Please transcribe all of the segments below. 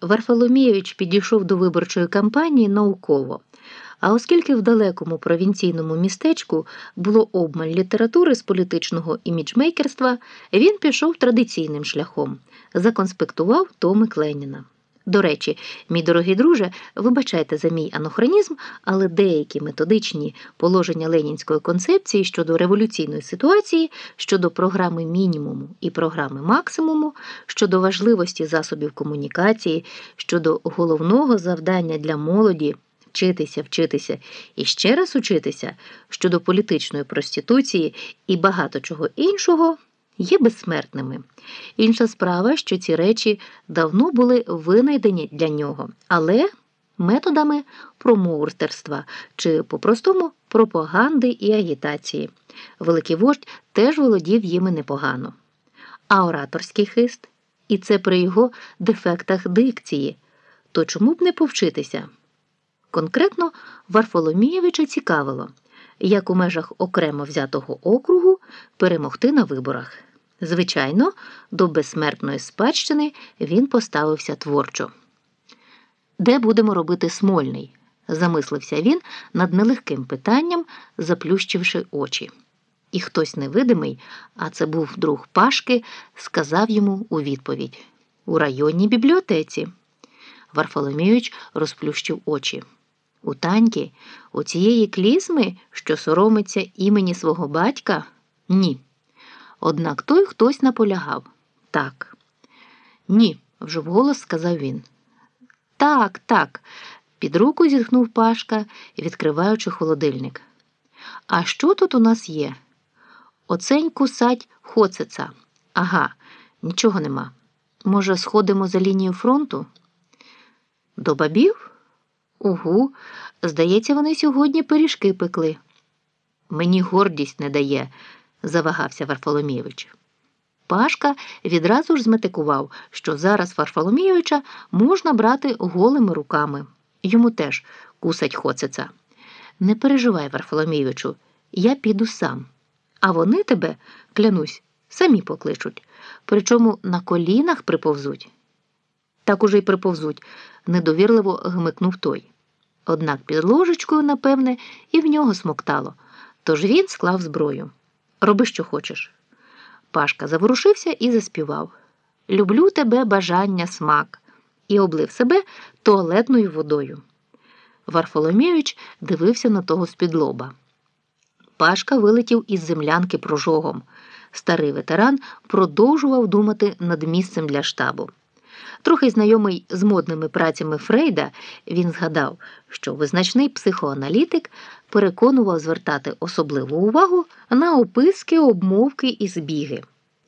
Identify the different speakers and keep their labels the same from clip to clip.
Speaker 1: Варфоломійович підійшов до виборчої кампанії науково. А оскільки в далекому провінційному містечку було обмаль літератури з політичного іміджмейкерства, він пішов традиційним шляхом, законспектував Томик Леніна. До речі, мій дорогий друже, вибачайте за мій анахронізм, але деякі методичні положення ленінської концепції щодо революційної ситуації, щодо програми мінімуму і програми максимуму, щодо важливості засобів комунікації, щодо головного завдання для молоді вчитися, вчитися і ще раз учитися щодо політичної проституції і багато чого іншого є безсмертними. Інша справа, що ці речі давно були винайдені для нього, але методами промоуртерства чи по-простому пропаганди і агітації. Великий вождь теж володів їми непогано. А ораторський хист, і це при його дефектах дикції, то чому б не повчитися? Конкретно Варфоломієвича цікавило, як у межах окремо взятого округу перемогти на виборах. Звичайно, до безсмертної спадщини він поставився творчо. Де будемо робити Смольний? замислився він над нелегким питанням, заплющивши очі. І хтось невидимий, а це був друг Пашки, сказав йому у відповідь у районній бібліотеці. Варфоломійович розплющив очі. У таньки, у цієї клізми, що соромиться імені свого батька? Ні. Однак той хтось наполягав так. Ні, вже вголос сказав він. Так, так, під руку зітхнув Пашка, відкриваючи холодильник. А що тут у нас є? Оцень кусать хоцеца. Ага, нічого нема. Може, сходимо за лінію фронту? До бабів? Угу, здається, вони сьогодні пиріжки пекли. Мені гордість не дає завагався Варфоломійович. Пашка відразу ж зметикував, що зараз Варфоломійовича можна брати голими руками. Йому теж кусать хоцеца. Не переживай, Варфоломійовичу, я піду сам. А вони тебе, клянусь, самі покличуть, причому на колінах приповзуть. Так уже й приповзуть, недовірливо гмикнув той. Однак під ложечкою, напевне, і в нього смоктало, тож він склав зброю. Роби, що хочеш. Пашка заворушився і заспівав Люблю тебе бажання смак і облив себе туалетною водою. Варфоломійович дивився на того з-під лоба. Пашка вилетів із землянки прожогом. Старий ветеран продовжував думати над місцем для штабу. Трохи знайомий з модними працями Фрейда, він згадав, що визначний психоаналітик переконував звертати особливу увагу на описки, обмовки і збіги.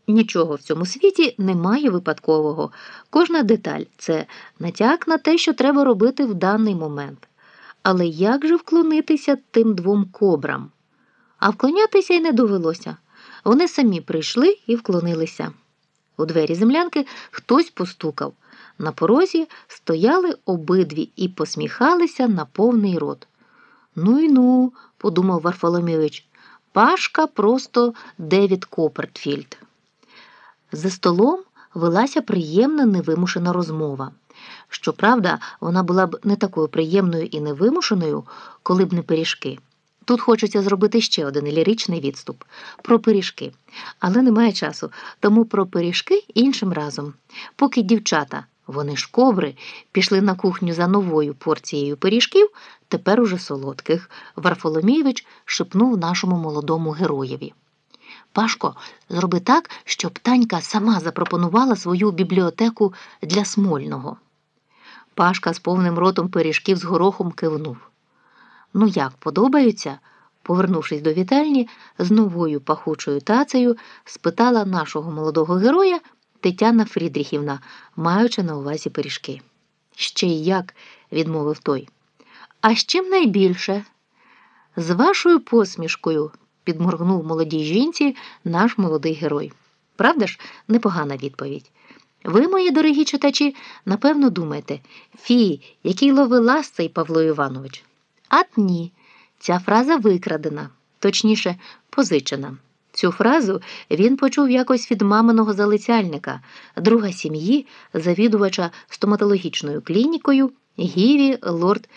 Speaker 1: Нічого в цьому світі немає випадкового. Кожна деталь це натяк на те, що треба робити в даний момент. Але як же вклонитися тим двом кобрам? А вклонятися й не довелося. Вони самі прийшли і вклонилися. У двері землянки хтось постукав. На порозі стояли обидві і посміхалися на повний рот. Ну й ну, подумав Варфоломійович, Пашка просто Девід Копертфільд. За столом велася приємна невимушена розмова. Щоправда, вона була б не такою приємною і невимушеною, коли б не пиріжки. Тут хочеться зробити ще один ліричний відступ про пиріжки, але немає часу, тому про пиріжки іншим разом. Поки дівчата, вони ж кобри, пішли на кухню за новою порцією пиріжків, тепер уже солодких, Варфоломійович шепнув нашому молодому героєві. Пашко, зроби так, щоб танька сама запропонувала свою бібліотеку для Смольного. Пашка з повним ротом пиріжків з горохом кивнув. Ну, як подобаються? Повернувшись до вітальні, з новою пахучою тацею, спитала нашого молодого героя Тетяна Фрідріхівна, маючи на увазі пиріжки. Ще й як, відмовив той. А з чим найбільше? З вашою посмішкою, підморгнув молодій жінці наш молодий герой. Правда ж, непогана відповідь. Ви, мої дорогі читачі, напевно, думаєте, фі, який ловелас цей Павло Іванович. Ат ні, ця фраза викрадена, точніше, позичена. Цю фразу він почув якось від маминого залицяльника, друга сім'ї, завідувача стоматологічною клінікою Гіві Лорд